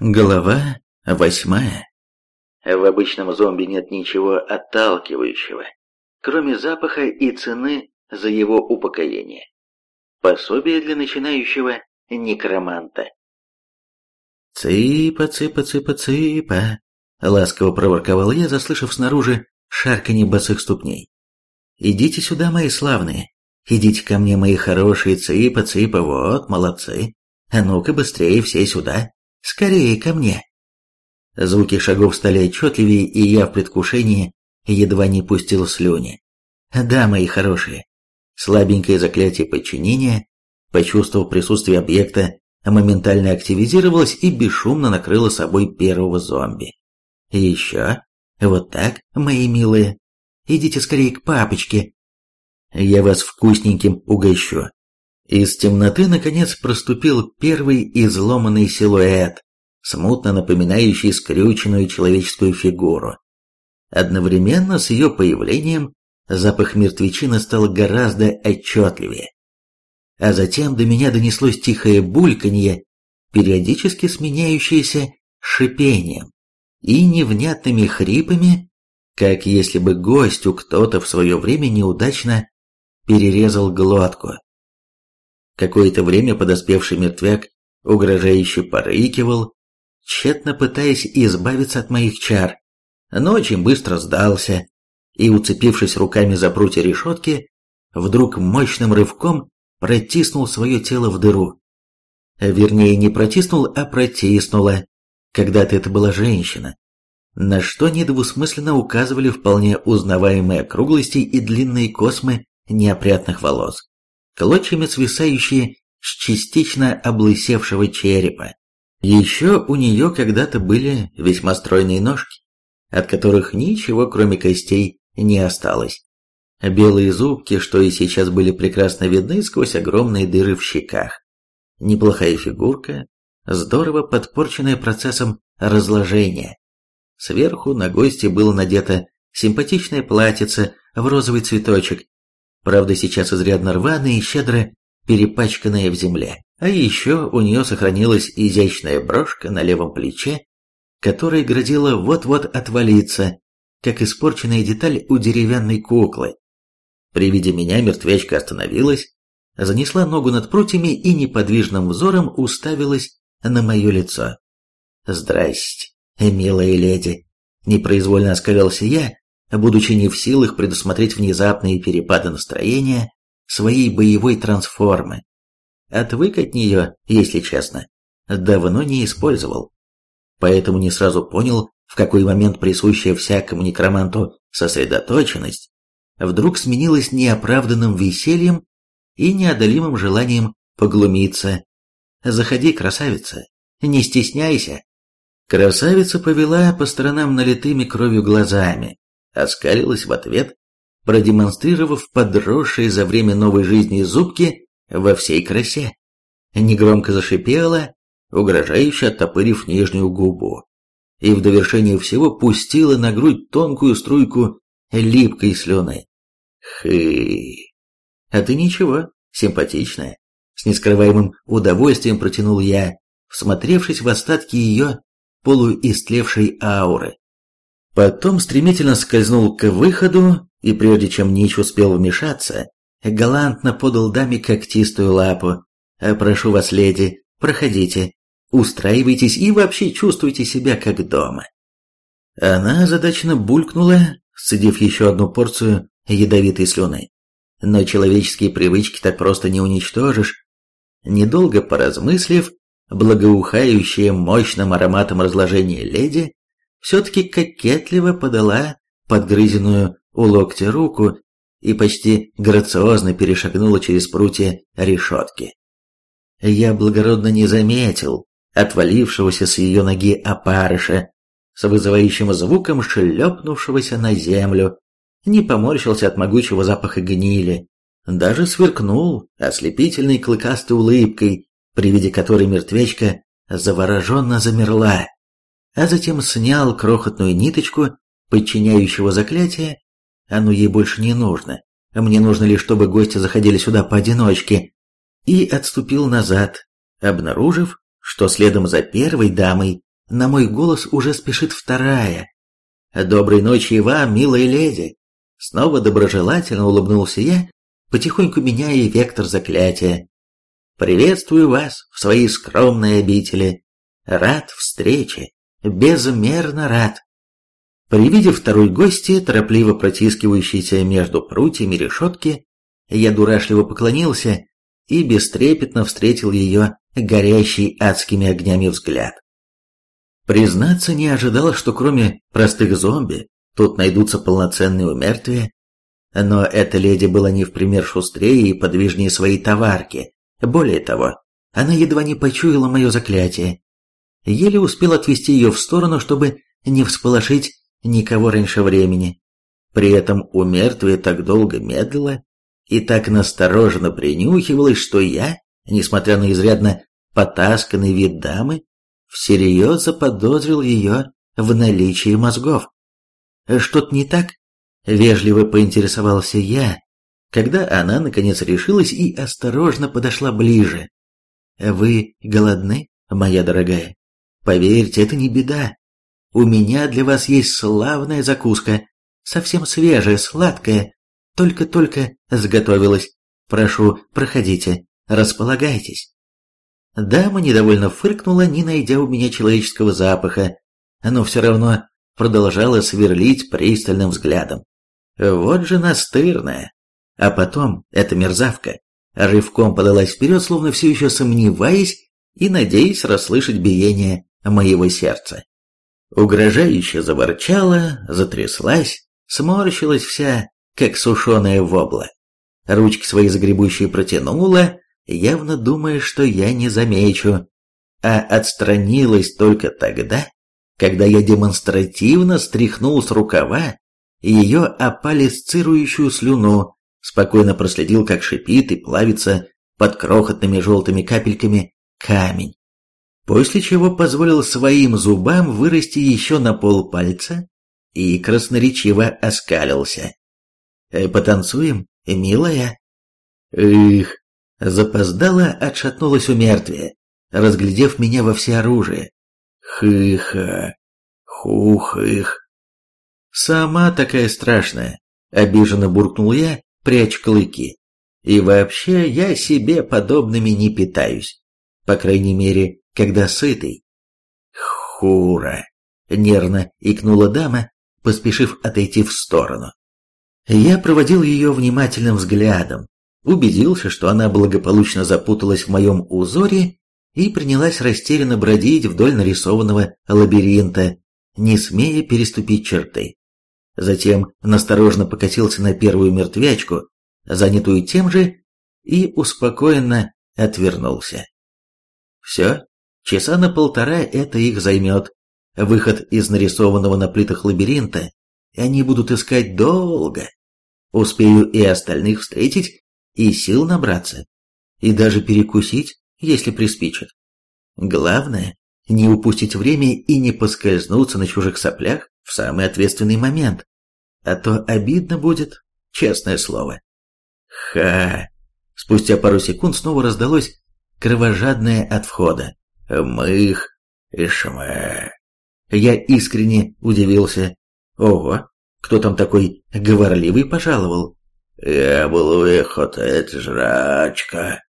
Глава восьмая. В обычном зомби нет ничего отталкивающего, кроме запаха и цены за его упокоение. Пособие для начинающего некроманта. «Цыпа, цыпа, цыпа, цыпа», — ласково проворковал я, заслышав снаружи шарканье босых ступней. «Идите сюда, мои славные, идите ко мне, мои хорошие, цыпа, цыпа, вот, молодцы. А ну-ка быстрее все сюда». Скорее ко мне!» Звуки шагов стали отчетливее, и я в предвкушении едва не пустил слюни. «Да, мои хорошие!» Слабенькое заклятие подчинения, почувствовав присутствие объекта, моментально активизировалось и бесшумно накрыло собой первого зомби. Еще, вот так, мои милые, идите скорее к папочке. Я вас вкусненьким угощу. Из темноты, наконец, проступил первый изломанный силуэт, смутно напоминающий скрюченную человеческую фигуру. Одновременно с ее появлением запах мертвечины стал гораздо отчетливее. А затем до меня донеслось тихое бульканье, периодически сменяющееся шипением и невнятными хрипами, как если бы гостю кто-то в свое время неудачно перерезал глотку. Какое-то время подоспевший мертвяк угрожающе порыкивал, тщетно пытаясь избавиться от моих чар, но очень быстро сдался и, уцепившись руками за прутья решетки, вдруг мощным рывком протиснул свое тело в дыру. Вернее, не протиснул, а протиснула. Когда-то это была женщина, на что недвусмысленно указывали вполне узнаваемые округлости и длинные космы неопрятных волос клочьями свисающие с частично облысевшего черепа. Еще у нее когда-то были весьма стройные ножки, от которых ничего кроме костей не осталось. Белые зубки, что и сейчас были прекрасно видны сквозь огромные дыры в щеках. Неплохая фигурка, здорово подпорченная процессом разложения. Сверху на гости было надето симпатичное платьице в розовый цветочек правда сейчас изрядно рваная и щедро перепачканная в земле. А еще у нее сохранилась изящная брошка на левом плече, которая грозила вот-вот отвалиться, как испорченная деталь у деревянной куклы. При виде меня мертвячка остановилась, занесла ногу над прутьями и неподвижным взором уставилась на мое лицо. «Здрасте, милая леди!» Непроизвольно оскалялся я, будучи не в силах предусмотреть внезапные перепады настроения своей боевой трансформы. Отвык от нее, если честно, давно не использовал. Поэтому не сразу понял, в какой момент присущая всякому некроманту сосредоточенность вдруг сменилась неоправданным весельем и неодолимым желанием поглумиться. «Заходи, красавица, не стесняйся». Красавица повела по сторонам налитыми кровью глазами, оскалилась в ответ, продемонстрировав подросшие за время новой жизни зубки во всей красе. Негромко зашипела, угрожающе оттопырив нижнюю губу, и в довершение всего пустила на грудь тонкую струйку липкой слюны. Хы. А ты ничего, симпатичная. С нескрываемым удовольствием протянул я, всмотревшись в остатки ее полуистлевшей ауры. Потом стремительно скользнул к выходу, и прежде чем Нич успел вмешаться, галантно подал даме когтистую лапу. «Э, «Прошу вас, леди, проходите, устраивайтесь и вообще чувствуйте себя как дома». Она задачно булькнула, сцедив еще одну порцию ядовитой слюны. Но человеческие привычки так просто не уничтожишь. Недолго поразмыслив, благоухающая мощным ароматом разложения леди все-таки кокетливо подала подгрызенную у локтя руку и почти грациозно перешагнула через прутья решетки. Я благородно не заметил отвалившегося с ее ноги опарыша, с вызывающим звуком шлепнувшегося на землю, не поморщился от могучего запаха гнили, даже сверкнул ослепительной клыкастой улыбкой, при виде которой мертвечка завороженно замерла а затем снял крохотную ниточку, подчиняющего заклятие. Оно ей больше не нужно. Мне нужно лишь, чтобы гости заходили сюда поодиночке. И отступил назад, обнаружив, что следом за первой дамой на мой голос уже спешит вторая. «Доброй ночи и вам, милая леди!» Снова доброжелательно улыбнулся я, потихоньку меняя вектор заклятия. «Приветствую вас в своей скромной обители. Рад встрече, безмерно рад». При виде второй гости, торопливо протискивающейся между прутьями решетки, я дурашливо поклонился и бестрепетно встретил ее горящий адскими огнями взгляд. Признаться, не ожидал, что кроме простых зомби, тут найдутся полноценные умертвия, но эта леди была не в пример шустрее и подвижнее своей товарки. Более того, она едва не почуяла мое заклятие. Еле успел отвести ее в сторону, чтобы не всполошить никого раньше времени. При этом у мертвия так долго медлила и так настороженно принюхивалась, что я, несмотря на изрядно потасканный вид дамы, всерьез заподозрил ее в наличии мозгов. Что-то не так? Вежливо поинтересовался я, когда она наконец решилась и осторожно подошла ближе. «Вы голодны, моя дорогая? Поверьте, это не беда. У меня для вас есть славная закуска, совсем свежая, сладкая, только-только сготовилась. Прошу, проходите, располагайтесь». Дама недовольно фыркнула, не найдя у меня человеческого запаха, но все равно продолжала сверлить пристальным взглядом. Вот же настырная. А потом эта мерзавка рывком подалась вперед, словно все еще сомневаясь и надеясь расслышать биение моего сердца. Угрожающе заворчала, затряслась, сморщилась вся, как сушеная вобла. Ручки свои загребущие протянула, явно думая, что я не замечу, а отстранилась только тогда, когда я демонстративно стряхнул с рукава ее апалисцирующую слюну, спокойно проследил, как шипит и плавится под крохотными желтыми капельками камень после чего позволил своим зубам вырасти еще на полпальца и красноречиво оскалился. «Э, «Потанцуем, милая?» «Их!» Запоздала отшатнулась у мертвия, разглядев меня во всеоружие. «Хыха! Хух-их!» «Сама такая страшная!» — обиженно буркнул я, прячь клыки. «И вообще я себе подобными не питаюсь. По крайней мере, когда сытый. «Хура!» — нервно икнула дама, поспешив отойти в сторону. Я проводил ее внимательным взглядом, убедился, что она благополучно запуталась в моем узоре и принялась растерянно бродить вдоль нарисованного лабиринта, не смея переступить черты. Затем насторожно покатился на первую мертвячку, занятую тем же, и успокоенно отвернулся. Все, Часа на полтора это их займет. Выход из нарисованного на плитах лабиринта они будут искать долго. Успею и остальных встретить, и сил набраться, и даже перекусить, если приспичит. Главное, не упустить время и не поскользнуться на чужих соплях в самый ответственный момент. А то обидно будет, честное слово. Ха! Спустя пару секунд снова раздалось кровожадное от входа. Мых и шмэ. Я искренне удивился. Ого, кто там такой говорливый пожаловал? Я был выход, жрачка.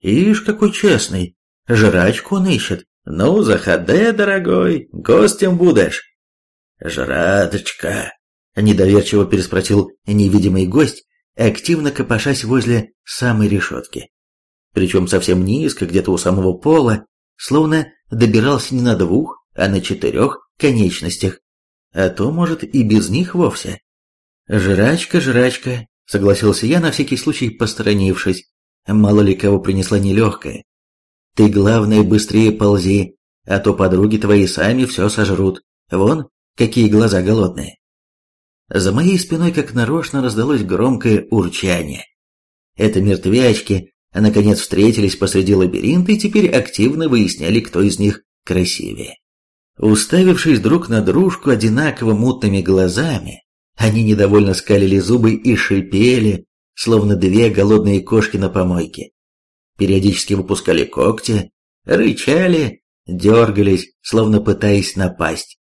Ишь, какой честный. Жрачку он ищет. Ну, заходи, дорогой, гостем будешь. Жраточка, недоверчиво переспросил невидимый гость, активно копошась возле самой решетки. Причем совсем низко, где-то у самого пола, словно добирался не на двух, а на четырех конечностях, а то, может, и без них вовсе. «Жрачка, жрачка», — согласился я, на всякий случай посторонившись, мало ли кого принесла нелегкая. «Ты, главное, быстрее ползи, а то подруги твои сами все сожрут. Вон, какие глаза голодные». За моей спиной как нарочно раздалось громкое урчание. Это мертвячки наконец встретились посреди лабиринта и теперь активно выясняли, кто из них красивее. Уставившись друг на дружку одинаково мутными глазами, они недовольно скалили зубы и шипели, словно две голодные кошки на помойке. Периодически выпускали когти, рычали, дергались, словно пытаясь напасть.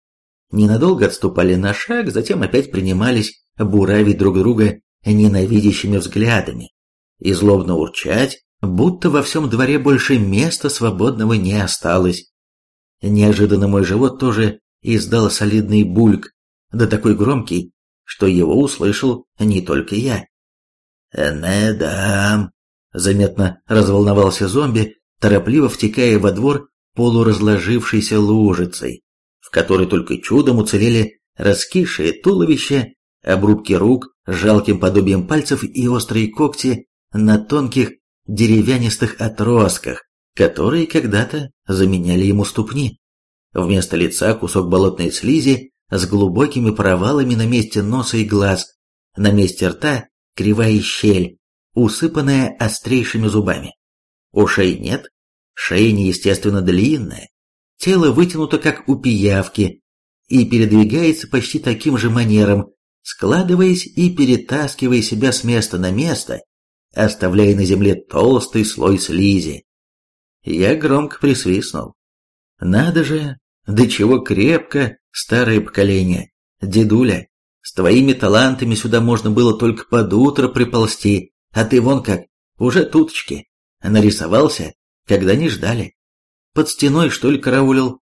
Ненадолго отступали на шаг, затем опять принимались буравить друг друга ненавидящими взглядами и злобно урчать, будто во всем дворе больше места свободного не осталось. Неожиданно мой живот тоже издал солидный бульк, да такой громкий, что его услышал не только я. «Не дам!» — заметно разволновался зомби, торопливо втекая во двор полуразложившейся лужицей, в которой только чудом уцелели раскисшие туловища, обрубки рук жалким подобием пальцев и острые когти на тонких деревянистых отростках, которые когда-то заменяли ему ступни. Вместо лица кусок болотной слизи с глубокими провалами на месте носа и глаз, на месте рта кривая щель, усыпанная острейшими зубами. Ушей нет, шея неестественно длинная, тело вытянуто как у пиявки и передвигается почти таким же манером, складываясь и перетаскивая себя с места на место, оставляя на земле толстый слой слизи. Я громко присвистнул. Надо же, до чего крепко старое поколение. Дедуля, с твоими талантами сюда можно было только под утро приползти, а ты вон как, уже туточки. Нарисовался, когда не ждали. Под стеной, что ли, караулил?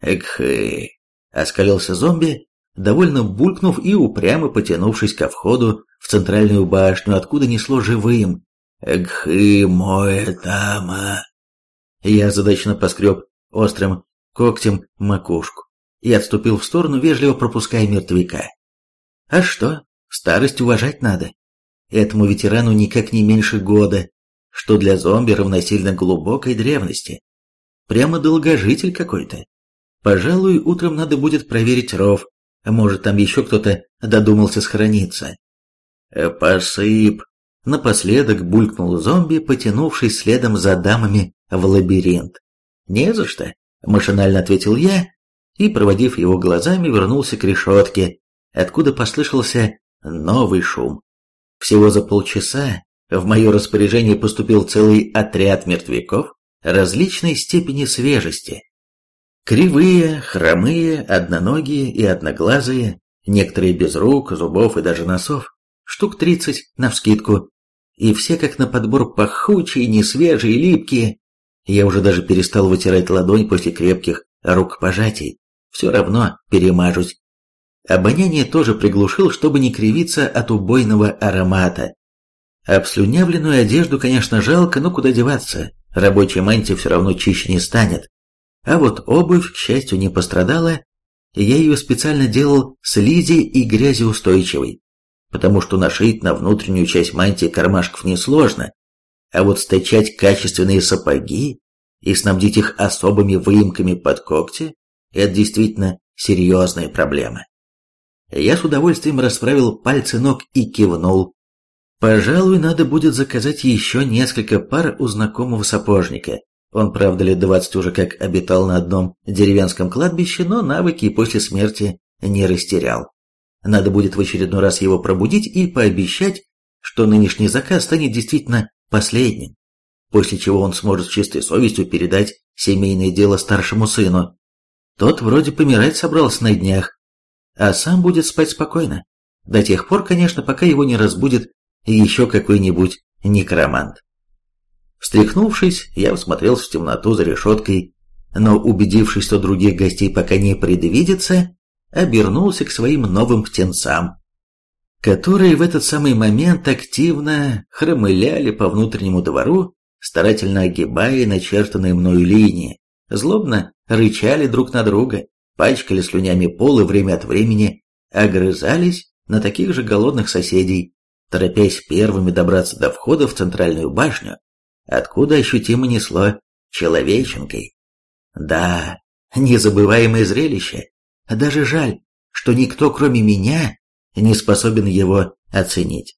Экхэ, оскалился зомби, довольно булькнув и упрямо потянувшись ко входу в центральную башню, откуда несло живым. «Гхы, мой тама!» Я задачно поскреб острым когтем макушку и отступил в сторону, вежливо пропуская мертвяка. А что, старость уважать надо. Этому ветерану никак не меньше года, что для зомби равносильно глубокой древности. Прямо долгожитель какой-то. Пожалуй, утром надо будет проверить ров, может там еще кто-то додумался схорониться. «Э, «Посып!» Напоследок булькнул зомби, потянувшись следом за дамами в лабиринт. «Не за что», — машинально ответил я, и, проводив его глазами, вернулся к решетке, откуда послышался новый шум. Всего за полчаса в мое распоряжение поступил целый отряд мертвяков различной степени свежести. Кривые, хромые, одноногие и одноглазые, некоторые без рук, зубов и даже носов, штук тридцать навскидку, и все как на подбор пахучие, несвежие, липкие. Я уже даже перестал вытирать ладонь после крепких рукопожатий, все равно перемажусь. Обоняние тоже приглушил, чтобы не кривиться от убойного аромата. Обслюнявленную одежду, конечно, жалко, но куда деваться, рабочая мантия все равно чище не станет. А вот обувь, к счастью, не пострадала, я ее специально делал слизи и грязеустойчивой, потому что нашить на внутреннюю часть мантии кармашков несложно, а вот стачать качественные сапоги и снабдить их особыми выемками под когти – это действительно серьезная проблема. Я с удовольствием расправил пальцы ног и кивнул. Пожалуй, надо будет заказать еще несколько пар у знакомого сапожника, он, правда, лет двадцать уже как обитал на одном деревенском кладбище, но навыки после смерти не растерял. Надо будет в очередной раз его пробудить и пообещать, что нынешний заказ станет действительно последним, после чего он сможет с чистой совестью передать семейное дело старшему сыну. Тот вроде помирать собрался на днях, а сам будет спать спокойно. До тех пор, конечно, пока его не разбудит еще какой-нибудь некромант. Встряхнувшись, я всмотрелся в темноту за решеткой, но, убедившись, что других гостей пока не предвидится, обернулся к своим новым птенцам, которые в этот самый момент активно хромыляли по внутреннему двору, старательно огибая начертанные мною линии, злобно рычали друг на друга, пачкали слюнями пол и время от времени огрызались на таких же голодных соседей, торопясь первыми добраться до входа в центральную башню, откуда ощутимо несло человеченкой. Да, незабываемое зрелище. Даже жаль, что никто, кроме меня, не способен его оценить.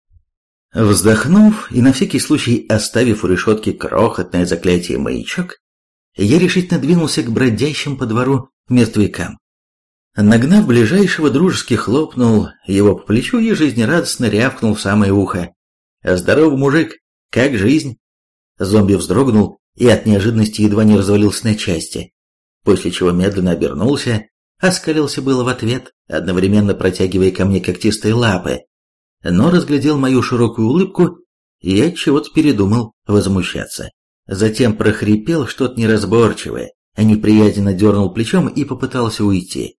Вздохнув и на всякий случай оставив у решетки крохотное заклятие маячок, я решительно двинулся к бродящим по двору мертвякам. Нагнав ближайшего, дружески хлопнул его по плечу и жизнерадостно рявкнул в самое ухо. «Здорово, мужик! Как жизнь?» Зомби вздрогнул и от неожиданности едва не развалился на части. после чего медленно обернулся, оскалился было в ответ, одновременно протягивая ко мне когтистые лапы, но разглядел мою широкую улыбку и от чего-то передумал возмущаться. Затем прохрипел что-то неразборчивое, неприязненно дернул плечом и попытался уйти.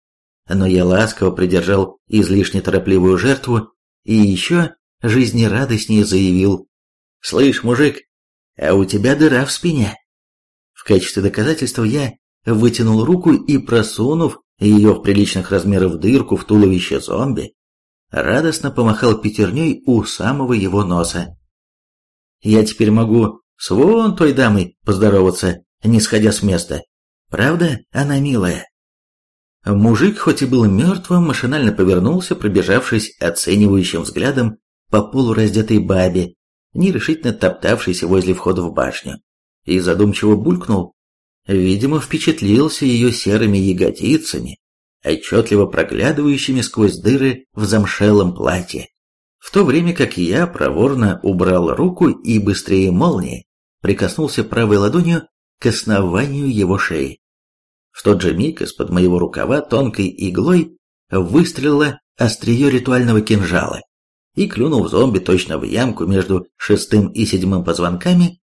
Но я ласково придержал излишне торопливую жертву и еще жизнерадостнее заявил «Слышь, мужик, а у тебя дыра в спине». В качестве доказательства я вытянул руку и, просунув ее в приличных размеров дырку в туловище зомби, радостно помахал пятерней у самого его носа. «Я теперь могу с вон той дамой поздороваться, не сходя с места. Правда, она милая?» Мужик, хоть и был мертвым, машинально повернулся, пробежавшись оценивающим взглядом по полураздетой бабе, нерешительно топтавшейся возле входа в башню и задумчиво булькнул. Видимо, впечатлился ее серыми ягодицами, отчетливо проглядывающими сквозь дыры в замшелом платье. В то время как я проворно убрал руку и быстрее молнии прикоснулся правой ладонью к основанию его шеи. В тот же миг из-под моего рукава тонкой иглой выстрелило острие ритуального кинжала и, клюнув зомби точно в ямку между шестым и седьмым позвонками,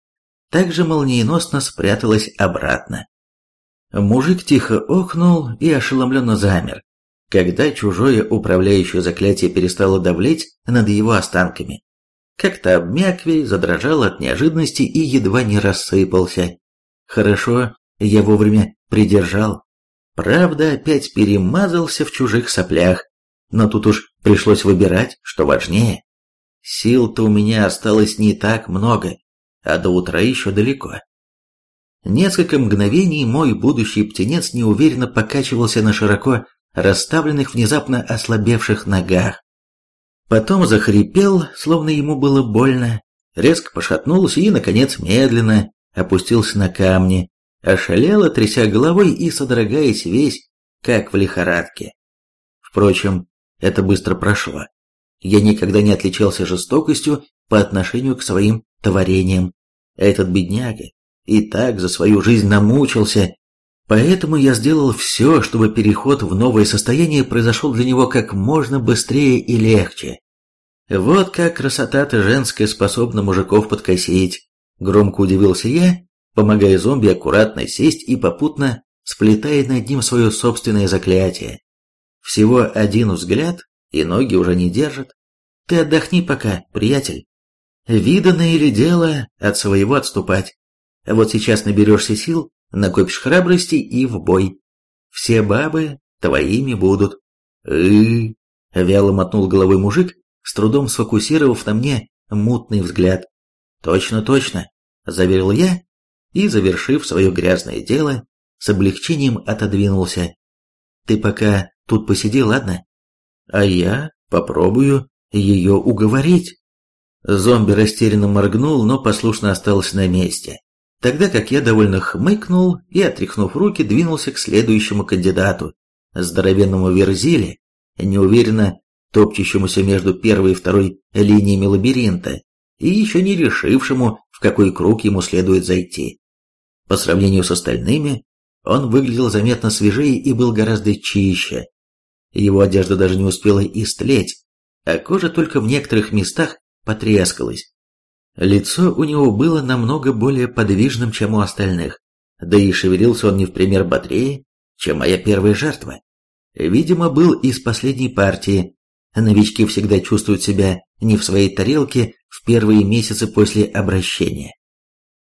также молниеносно спряталась обратно. Мужик тихо охнул и ошеломленно замер, когда чужое управляющее заклятие перестало давлеть над его останками. Как-то обмяк весь, задрожал от неожиданности и едва не рассыпался. Хорошо, я вовремя придержал. Правда, опять перемазался в чужих соплях, но тут уж пришлось выбирать, что важнее. Сил-то у меня осталось не так много, а до утра еще далеко. Несколько мгновений мой будущий птенец неуверенно покачивался на широко расставленных внезапно ослабевших ногах. Потом захрипел, словно ему было больно, резко пошатнулся и, наконец, медленно опустился на камни, ошалело, тряся головой и содрогаясь весь, как в лихорадке. Впрочем, это быстро прошло. Я никогда не отличался жестокостью по отношению к своим творениям. Этот бедняга и так за свою жизнь намучился, поэтому я сделал все, чтобы переход в новое состояние произошел для него как можно быстрее и легче. Вот как красота-то женская способна мужиков подкосить, громко удивился я, помогая зомби аккуратно сесть и попутно сплетая над ним свое собственное заклятие. Всего один взгляд, и ноги уже не держат. Ты отдохни пока, приятель. Видано или дело от своего отступать. Вот сейчас наберешься сил, накопишь храбрости и в бой. Все бабы твоими будут. э вяло мотнул головой мужик, с трудом сфокусировав на мне мутный взгляд. «Точно, точно», — заверил я и, завершив свое грязное дело, с облегчением отодвинулся. «Ты пока тут посиди, ладно? А я попробую ее уговорить». Зомби растерянно моргнул, но послушно остался на месте. Тогда как я довольно хмыкнул и, отряхнув руки, двинулся к следующему кандидату, здоровенному Верзиле, неуверенно топчущемуся между первой и второй линиями лабиринта и еще не решившему, в какой круг ему следует зайти. По сравнению с остальными, он выглядел заметно свежее и был гораздо чище. Его одежда даже не успела истлеть, а кожа только в некоторых местах потрескалась. Лицо у него было намного более подвижным, чем у остальных, да и шевелился он не в пример бодрее, чем моя первая жертва. Видимо, был из последней партии. Новички всегда чувствуют себя не в своей тарелке в первые месяцы после обращения.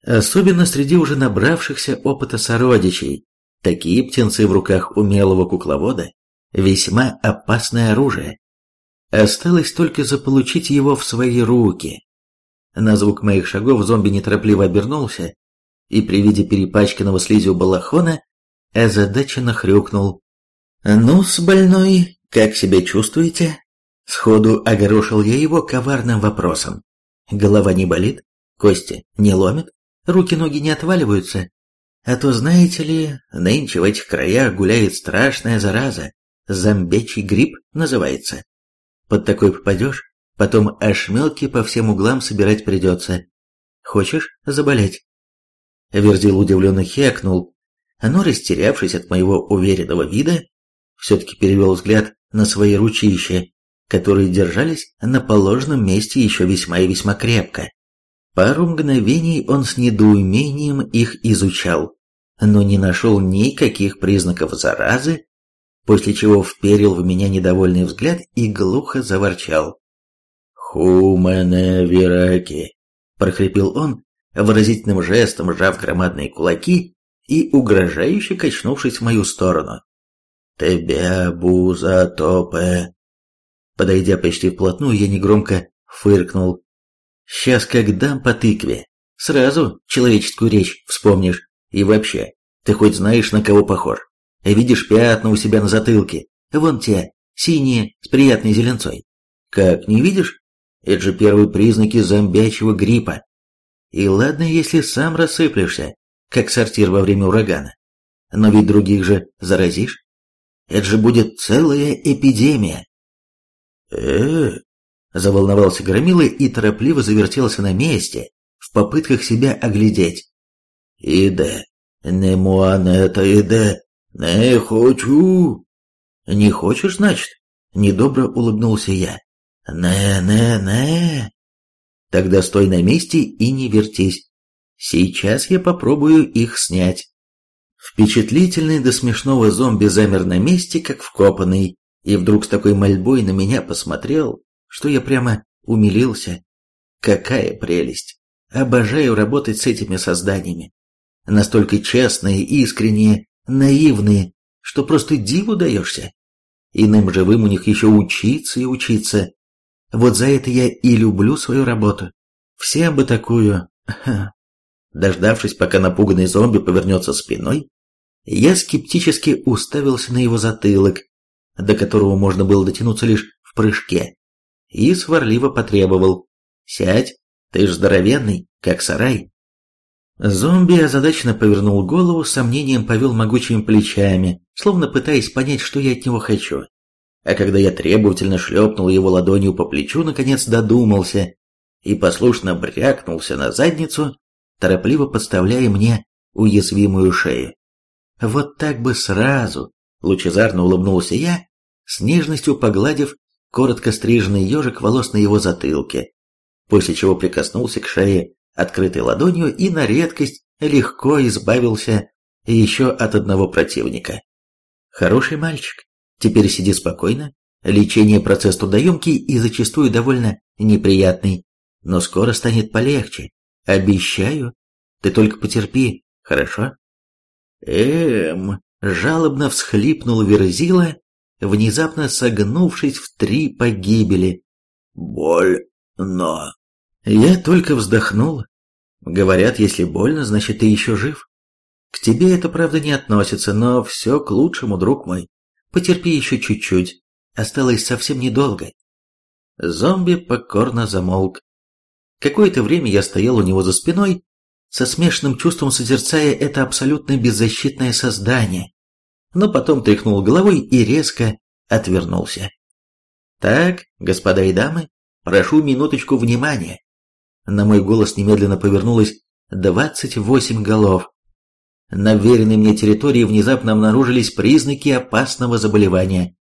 Особенно среди уже набравшихся опыта сородичей. Такие птенцы в руках умелого кукловода – весьма опасное оружие. Осталось только заполучить его в свои руки. На звук моих шагов зомби неторопливо обернулся и при виде перепачканного слизью балахона озадаченно хрюкнул. «Ну-с, больной, как себя чувствуете?» Сходу огорошил я его коварным вопросом. «Голова не болит? Кости не ломит? Руки-ноги не отваливаются? А то, знаете ли, нынче в этих краях гуляет страшная зараза. Зомбечий грипп называется. Под такой попадешь, потом ошметки по всем углам собирать придется. Хочешь заболеть?» Верзил удивленно хекнул, но, растерявшись от моего уверенного вида, все-таки перевел взгляд на свои ручища, которые держались на положенном месте еще весьма и весьма крепко. Пару мгновений он с недоумением их изучал, но не нашел никаких признаков заразы, после чего вперил в меня недовольный взгляд и глухо заворчал. «Хумене вираки!» – прохрипел он, выразительным жестом сжав громадные кулаки и угрожающе качнувшись в мою сторону. «Тебя, буза топе!» Подойдя почти вплотную, я негромко фыркнул. «Сейчас как дам по тыкве, сразу человеческую речь вспомнишь. И вообще, ты хоть знаешь, на кого похож? Видишь пятна у себя на затылке? Вон те, синие, с приятной зеленцой. Как, не видишь? Это же первые признаки зомбячего гриппа. И ладно, если сам рассыплешься, как сортир во время урагана. Но ведь других же заразишь. Это же будет целая эпидемия э Заволновался Громила и торопливо завертелся на месте, в попытках себя оглядеть. «Иде, не это иде, не хочу!» «Не хочешь, значит?» — недобро улыбнулся я. «Не-не-не!» «Тогда стой на месте и не вертись. Сейчас я попробую их снять». Впечатлительный до смешного зомби замер на месте, как вкопанный, и вдруг с такой мольбой на меня посмотрел, что я прямо умилился. Какая прелесть! Обожаю работать с этими созданиями. Настолько честные, искренние, наивные, что просто диву даешься. Иным живым у них еще учиться и учиться. Вот за это я и люблю свою работу. Всем бы такую... Дождавшись, пока напуганный зомби повернется спиной, я скептически уставился на его затылок, до которого можно было дотянуться лишь в прыжке, и сварливо потребовал «Сядь, ты ж здоровенный, как сарай». Зомби озадаченно повернул голову, с сомнением повел могучими плечами, словно пытаясь понять, что я от него хочу. А когда я требовательно шлепнул его ладонью по плечу, наконец додумался и послушно брякнулся на задницу, торопливо подставляя мне уязвимую шею. Вот так бы сразу, лучезарно улыбнулся я с нежностью погладив коротко стриженный ежик волос на его затылке, после чего прикоснулся к шее открытой ладонью и на редкость легко избавился еще от одного противника. Хороший мальчик. Теперь сиди спокойно. Лечение процесс трудоемкий и зачастую довольно неприятный, но скоро станет полегче. Обещаю. Ты только потерпи, хорошо? Эм, жалобно всхлипнул Верзила, внезапно согнувшись в три погибели. «Больно!» Я только вздохнул. Говорят, если больно, значит, ты еще жив. К тебе это, правда, не относится, но все к лучшему, друг мой. Потерпи еще чуть-чуть. Осталось совсем недолго. Зомби покорно замолк. Какое-то время я стоял у него за спиной, со смешанным чувством созерцая это абсолютно беззащитное создание, но потом тряхнул головой и резко отвернулся. «Так, господа и дамы, прошу минуточку внимания». На мой голос немедленно повернулось двадцать восемь голов. На веренной мне территории внезапно обнаружились признаки опасного заболевания.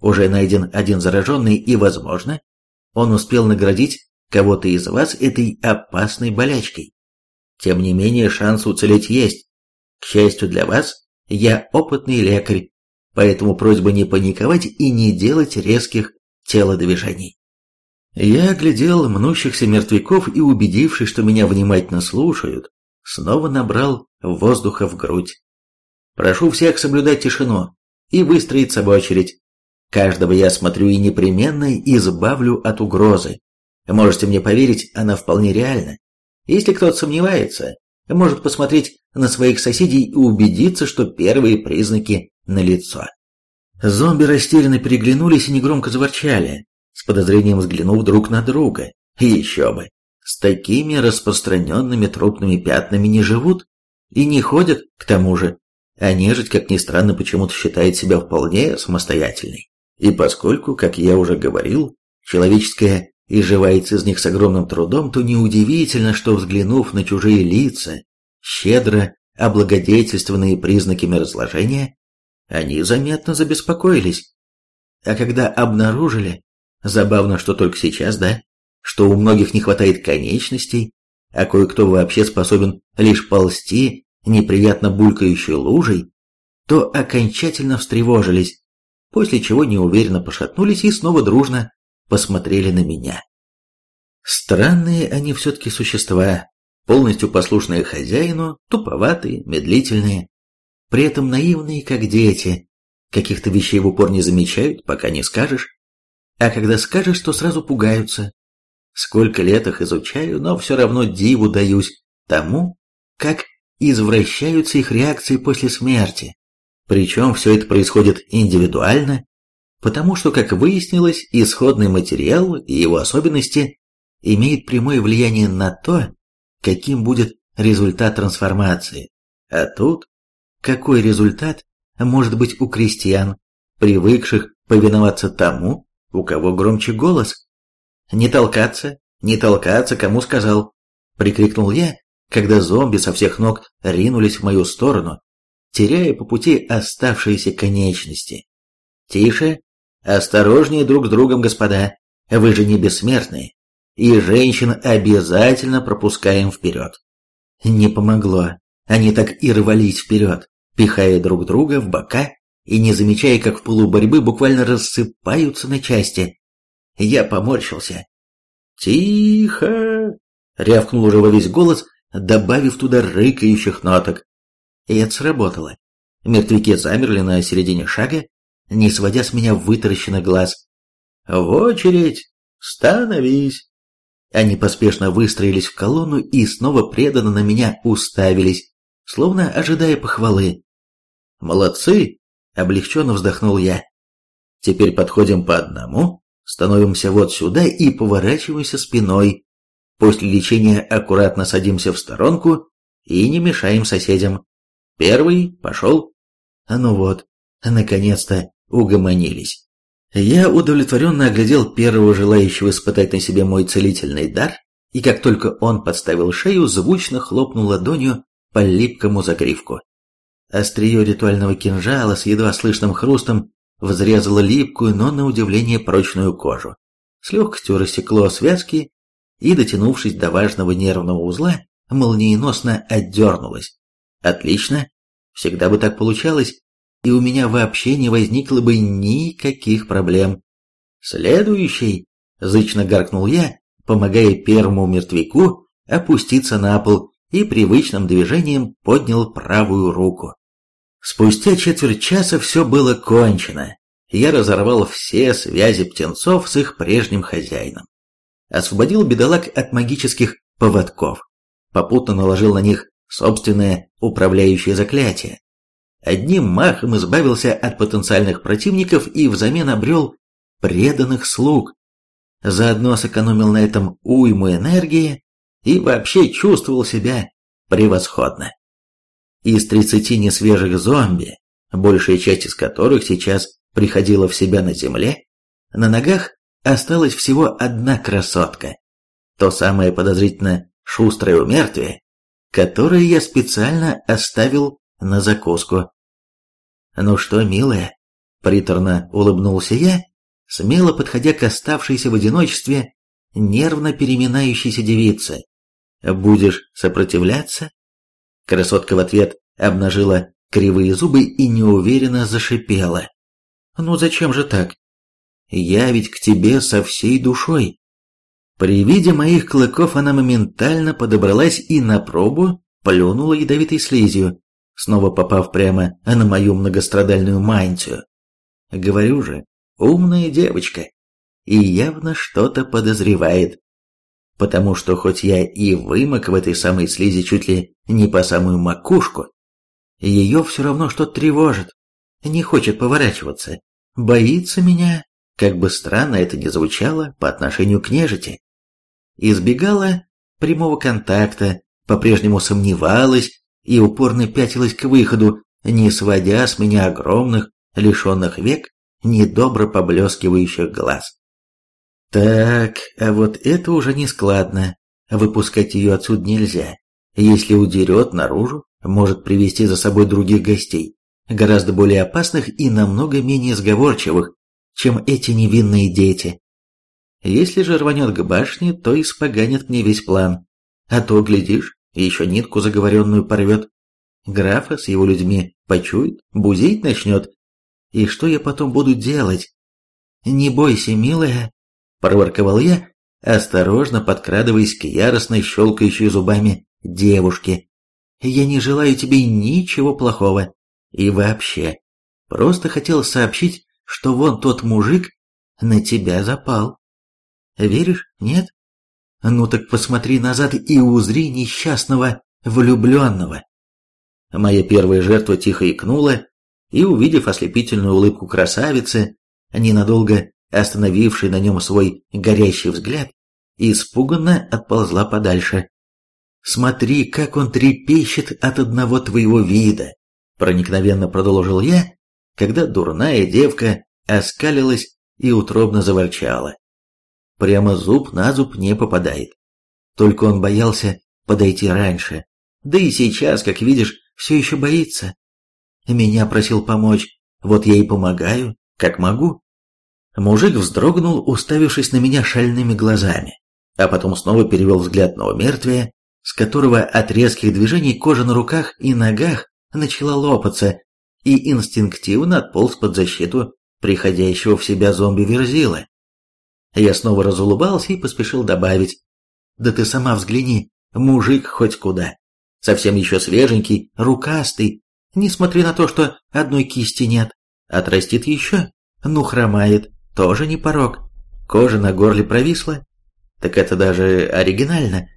Уже найден один зараженный и, возможно, он успел наградить кого-то из вас этой опасной болячкой. Тем не менее, шанс уцелеть есть. К счастью для вас, я опытный лекарь, поэтому просьба не паниковать и не делать резких телодвижений. Я оглядел мнущихся мертвяков и, убедившись, что меня внимательно слушают, снова набрал воздуха в грудь. Прошу всех соблюдать тишину и выстроиться в очередь. Каждого я смотрю и непременно избавлю от угрозы. Можете мне поверить, она вполне реальна. Если кто-то сомневается, может посмотреть на своих соседей и убедиться, что первые признаки налицо. Зомби растерянно переглянулись и негромко заворчали, с подозрением взглянув друг на друга. Еще бы, с такими распространенными трупными пятнами не живут и не ходят, к тому же. А нежить, как ни странно, почему-то считает себя вполне самостоятельной. И поскольку, как я уже говорил, человеческое изживается из них с огромным трудом, то неудивительно, что, взглянув на чужие лица, щедро облагодетельственные признаками разложения, они заметно забеспокоились. А когда обнаружили, забавно, что только сейчас, да, что у многих не хватает конечностей, а кое-кто вообще способен лишь ползти неприятно булькающей лужей, то окончательно встревожились, после чего неуверенно пошатнулись и снова дружно посмотрели на меня. Странные они все-таки существа, полностью послушные хозяину, туповатые, медлительные, при этом наивные, как дети, каких-то вещей в упор не замечают, пока не скажешь, а когда скажешь, то сразу пугаются. Сколько лет их изучаю, но все равно диву даюсь тому, как извращаются их реакции после смерти. Причем все это происходит индивидуально, потому что, как выяснилось, исходный материал и его особенности имеют прямое влияние на то, каким будет результат трансформации. А тут, какой результат может быть у крестьян, привыкших повиноваться тому, у кого громче голос? «Не толкаться, не толкаться, кому сказал!» — прикрикнул я, когда зомби со всех ног ринулись в мою сторону, теряя по пути оставшиеся конечности. «Тише! Осторожнее друг с другом, господа! Вы же не бессмертные, и женщин обязательно пропускаем вперед!» Не помогло. Они так и рвались вперед, пихая друг друга в бока и не замечая, как в полуборьбы буквально рассыпаются на части. Я поморщился. «Тихо!» — рявкнул уже во весь голос, добавив туда рыкающих ноток. И это сработало. Мертвяки замерли на середине шага, не сводя с меня вытаращенных глаз. «В очередь! Становись!» Они поспешно выстроились в колонну и снова преданно на меня уставились, словно ожидая похвалы. «Молодцы!» — облегченно вздохнул я. «Теперь подходим по одному, становимся вот сюда и поворачиваемся спиной. После лечения аккуратно садимся в сторонку и не мешаем соседям. Первый пошел. Ну вот, наконец-то угомонились. Я удовлетворенно оглядел первого желающего испытать на себе мой целительный дар, и как только он подставил шею, звучно хлопнул ладонью по липкому загривку. Острие ритуального кинжала с едва слышным хрустом взрезало липкую, но на удивление прочную кожу. С легкостью рассекло связки и, дотянувшись до важного нервного узла, молниеносно отдернулось. Отлично, всегда бы так получалось, и у меня вообще не возникло бы никаких проблем. Следующий, зычно гаркнул я, помогая первому мертвяку опуститься на пол и привычным движением поднял правую руку. Спустя четверть часа все было кончено. Я разорвал все связи птенцов с их прежним хозяином. Освободил бедолаг от магических поводков. Попутно наложил на них собственное управляющее заклятие. Одним махом избавился от потенциальных противников и взамен обрел преданных слуг. Заодно сэкономил на этом уйму энергии и вообще чувствовал себя превосходно. Из 30 несвежих зомби, большая часть из которых сейчас приходила в себя на земле, на ногах осталась всего одна красотка. То самое подозрительно шустрое умертвие, которое я специально оставил на закуску. «Ну что, милая?» – приторно улыбнулся я, смело подходя к оставшейся в одиночестве нервно переминающейся девице. «Будешь сопротивляться?» Красотка в ответ обнажила кривые зубы и неуверенно зашипела. «Ну зачем же так? Я ведь к тебе со всей душой». При виде моих клыков она моментально подобралась и на пробу плюнула ядовитой слизью, снова попав прямо на мою многострадальную мантию. Говорю же, умная девочка, и явно что-то подозревает потому что хоть я и вымок в этой самой слизи чуть ли не по самую макушку, ее все равно что-то тревожит, не хочет поворачиваться, боится меня, как бы странно это ни звучало по отношению к нежити. Избегала прямого контакта, по-прежнему сомневалась и упорно пятилась к выходу, не сводя с меня огромных, лишенных век, недобро поблескивающих глаз. Так, а вот это уже не складно. Выпускать ее отсюда нельзя. Если удерет наружу, может привести за собой других гостей, гораздо более опасных и намного менее сговорчивых, чем эти невинные дети. Если же рванет к башне, то испоганит мне весь план. А то, глядишь, еще нитку заговоренную порвет. Графа с его людьми почует, бузить начнет. И что я потом буду делать? «Не бойся, милая», — проворковал я, осторожно подкрадываясь к яростно щелкающей зубами девушке. «Я не желаю тебе ничего плохого. И вообще, просто хотел сообщить, что вон тот мужик на тебя запал. Веришь, нет? Ну так посмотри назад и узри несчастного влюбленного». Моя первая жертва тихо икнула и, увидев ослепительную улыбку красавицы, ненадолго остановивший на нем свой горящий взгляд, испуганно отползла подальше. «Смотри, как он трепещет от одного твоего вида!» Проникновенно продолжил я, когда дурная девка оскалилась и утробно заворчала. Прямо зуб на зуб не попадает. Только он боялся подойти раньше. Да и сейчас, как видишь, все еще боится. Меня просил помочь, вот я и помогаю, как могу. Мужик вздрогнул, уставившись на меня шальными глазами, а потом снова перевел взгляд на умертвие, с которого от резких движений кожа на руках и ногах начала лопаться, и инстинктивно отполз под защиту приходящего в себя зомби-верзила. Я снова разулыбался и поспешил добавить. «Да ты сама взгляни, мужик хоть куда. Совсем еще свеженький, рукастый, несмотря на то, что одной кисти нет. Отрастит еще, ну хромает, тоже не порог. Кожа на горле провисла. Так это даже оригинально.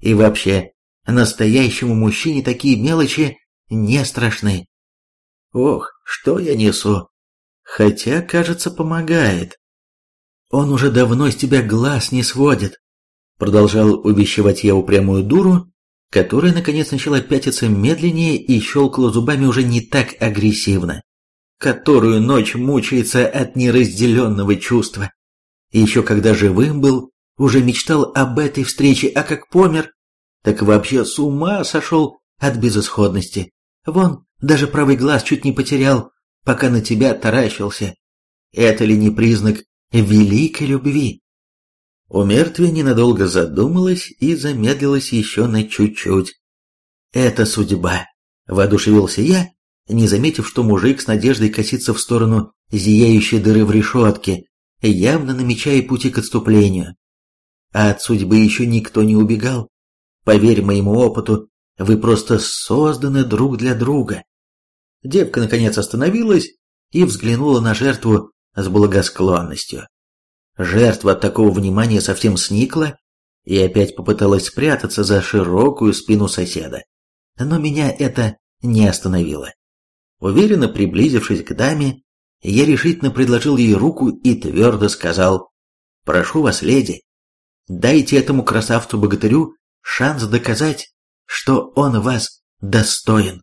И вообще, настоящему мужчине такие мелочи не страшны. Ох, что я несу. Хотя, кажется, помогает. Он уже давно с тебя глаз не сводит. Продолжал увещевать я упрямую дуру, которая наконец начала пятиться медленнее и щелкала зубами уже не так агрессивно которую ночь мучается от неразделенного чувства. И еще когда живым был, уже мечтал об этой встрече, а как помер, так вообще с ума сошел от безысходности. Вон, даже правый глаз чуть не потерял, пока на тебя таращился. Это ли не признак великой любви? У мертвия ненадолго задумалась и замедлилась еще на чуть-чуть. «Это судьба», — воодушевился я не заметив, что мужик с надеждой косится в сторону зияющей дыры в решетке, явно намечая пути к отступлению. А от судьбы еще никто не убегал. Поверь моему опыту, вы просто созданы друг для друга. Девка наконец остановилась и взглянула на жертву с благосклонностью. Жертва от такого внимания совсем сникла и опять попыталась спрятаться за широкую спину соседа. Но меня это не остановило. Уверенно приблизившись к даме, я решительно предложил ей руку и твердо сказал «Прошу вас, леди, дайте этому красавцу-богатырю шанс доказать, что он вас достоин».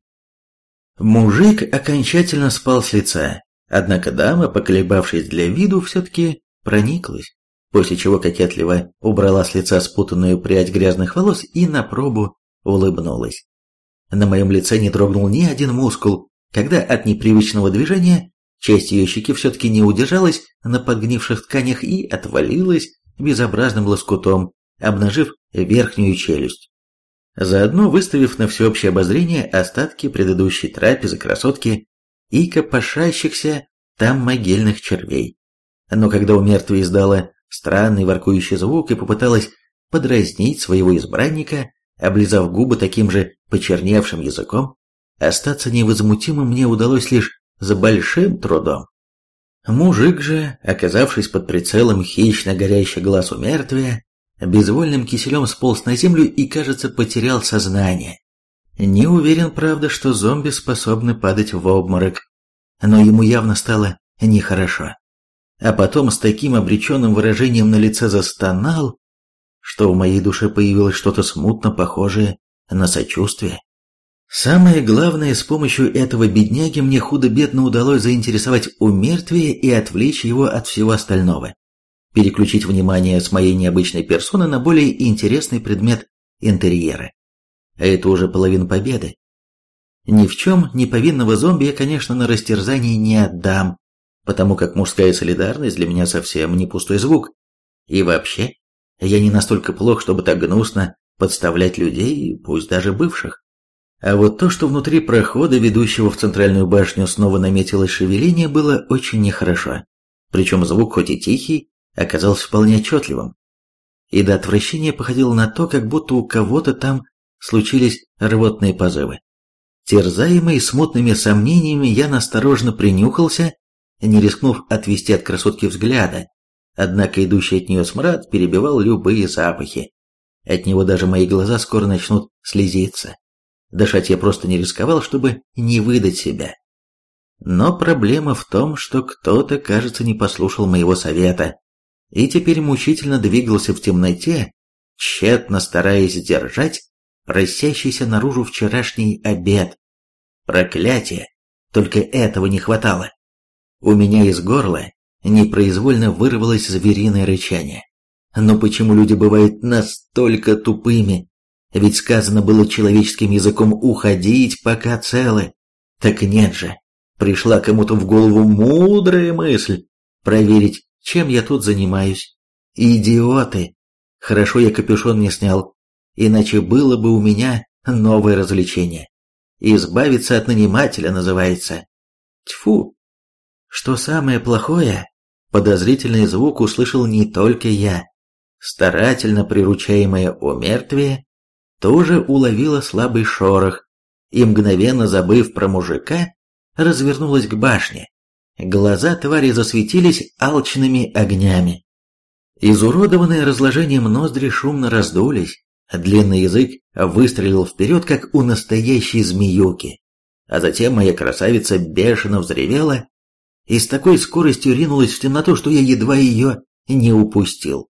Мужик окончательно спал с лица, однако дама, поколебавшись для виду, все-таки прониклась, после чего кокетливо убрала с лица спутанную прядь грязных волос и на пробу улыбнулась. На моем лице не дрогнул ни один мускул, когда от непривычного движения часть ее щеки все-таки не удержалась на подгнивших тканях и отвалилась безобразным лоскутом, обнажив верхнюю челюсть. Заодно выставив на всеобщее обозрение остатки предыдущей трапезы красотки и копошащихся там могильных червей. Но когда у мертвой издала странный воркующий звук и попыталась подразнить своего избранника, облизав губы таким же почерневшим языком, Остаться невозмутимым мне удалось лишь за большим трудом. Мужик же, оказавшись под прицелом хищно горящий глаз у мертвия, безвольным киселем сполз на землю и, кажется, потерял сознание. Не уверен, правда, что зомби способны падать в обморок, но ему явно стало нехорошо. А потом с таким обреченным выражением на лице застонал, что в моей душе появилось что-то смутно похожее на сочувствие. Самое главное, с помощью этого бедняги мне худо-бедно удалось заинтересовать умертвие и отвлечь его от всего остального. Переключить внимание с моей необычной персоны на более интересный предмет интерьера. А это уже половина победы. Ни в чем не повинного зомби я, конечно, на растерзание не отдам, потому как мужская солидарность для меня совсем не пустой звук. И вообще, я не настолько плох, чтобы так гнусно подставлять людей, пусть даже бывших. А вот то, что внутри прохода, ведущего в центральную башню, снова наметилось шевеление, было очень нехорошо. Причем звук, хоть и тихий, оказался вполне отчетливым. И до отвращения походило на то, как будто у кого-то там случились рвотные позывы. Терзаемый смутными сомнениями, я насторожно принюхался, не рискнув отвести от красотки взгляда, однако идущий от нее смрад перебивал любые запахи. От него даже мои глаза скоро начнут слезиться. Дышать я просто не рисковал, чтобы не выдать себя. Но проблема в том, что кто-то, кажется, не послушал моего совета, и теперь мучительно двигался в темноте, тщетно стараясь сдержать просящийся наружу вчерашний обед. Проклятие! Только этого не хватало. У меня из горла непроизвольно вырвалось звериное рычание. Но почему люди бывают настолько тупыми? Ведь сказано было человеческим языком «уходить, пока целы». Так нет же. Пришла кому-то в голову мудрая мысль проверить, чем я тут занимаюсь. Идиоты! Хорошо я капюшон не снял, иначе было бы у меня новое развлечение. Избавиться от нанимателя называется. Тьфу! Что самое плохое, подозрительный звук услышал не только я. Старательно приручаемое умертвие тоже уловило слабый шорох и, мгновенно забыв про мужика, развернулась к башне. Глаза твари засветились алчными огнями. Изуродованные разложением ноздри шумно раздулись, длинный язык выстрелил вперед, как у настоящей змеюки. А затем моя красавица бешено взревела и с такой скоростью ринулась в темноту, что я едва ее не упустил.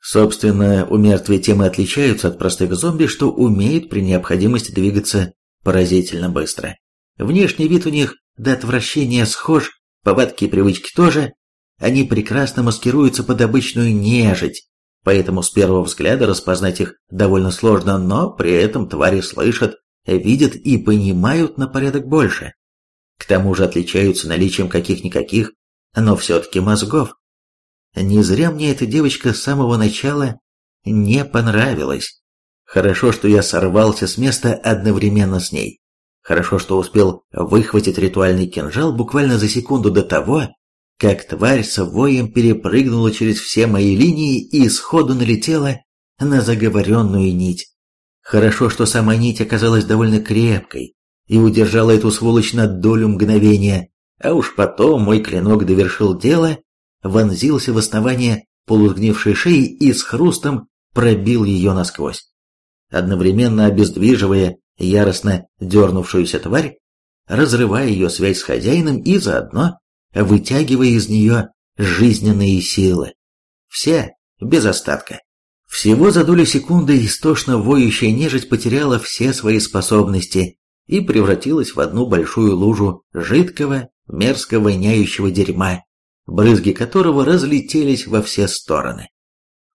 Собственно, у мертвые темы отличаются от простых зомби, что умеют при необходимости двигаться поразительно быстро. Внешний вид у них до отвращения схож, повадки и привычки тоже. Они прекрасно маскируются под обычную нежить, поэтому с первого взгляда распознать их довольно сложно, но при этом твари слышат, видят и понимают на порядок больше. К тому же отличаются наличием каких-никаких, но все-таки мозгов. Не зря мне эта девочка с самого начала не понравилась. Хорошо, что я сорвался с места одновременно с ней. Хорошо, что успел выхватить ритуальный кинжал буквально за секунду до того, как тварь с воем перепрыгнула через все мои линии и сходу налетела на заговоренную нить. Хорошо, что сама нить оказалась довольно крепкой и удержала эту сволочь на долю мгновения, а уж потом мой клинок довершил дело, вонзился в основание полусгнившей шеи и с хрустом пробил ее насквозь. Одновременно обездвиживая яростно дернувшуюся тварь, разрывая ее связь с хозяином и заодно вытягивая из нее жизненные силы. Все, без остатка. Всего за долю секунды истошно воющая нежить потеряла все свои способности и превратилась в одну большую лужу жидкого, мерзко воняющего дерьма, брызги которого разлетелись во все стороны.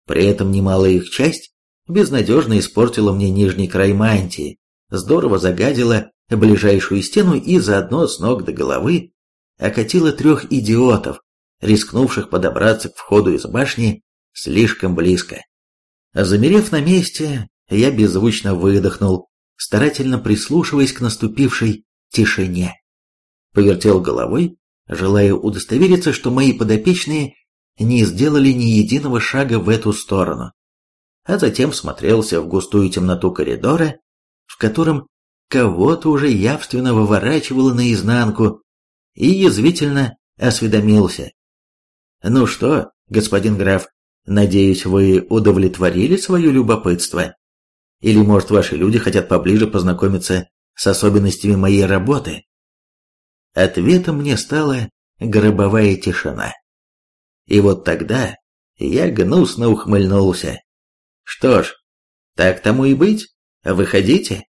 При этом немалая их часть безнадежно испортила мне нижний край мантии, здорово загадила ближайшую стену и заодно с ног до головы окатила трех идиотов, рискнувших подобраться к входу из башни слишком близко. Замерев на месте, я беззвучно выдохнул, старательно прислушиваясь к наступившей тишине. Повертел головой, желая удостовериться, что мои подопечные не сделали ни единого шага в эту сторону, а затем смотрелся в густую темноту коридора, в котором кого-то уже явственно выворачивало наизнанку, и язвительно осведомился. «Ну что, господин граф, надеюсь, вы удовлетворили свое любопытство? Или, может, ваши люди хотят поближе познакомиться с особенностями моей работы?» Ответом мне стала гробовая тишина. И вот тогда я гнусно ухмыльнулся. Что ж, так тому и быть, выходите,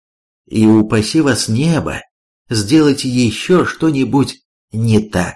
и упаси вас небо, сделайте еще что-нибудь не так.